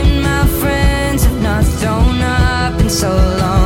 and my friends have not thrown up in so long.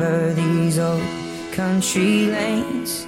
these old country lanes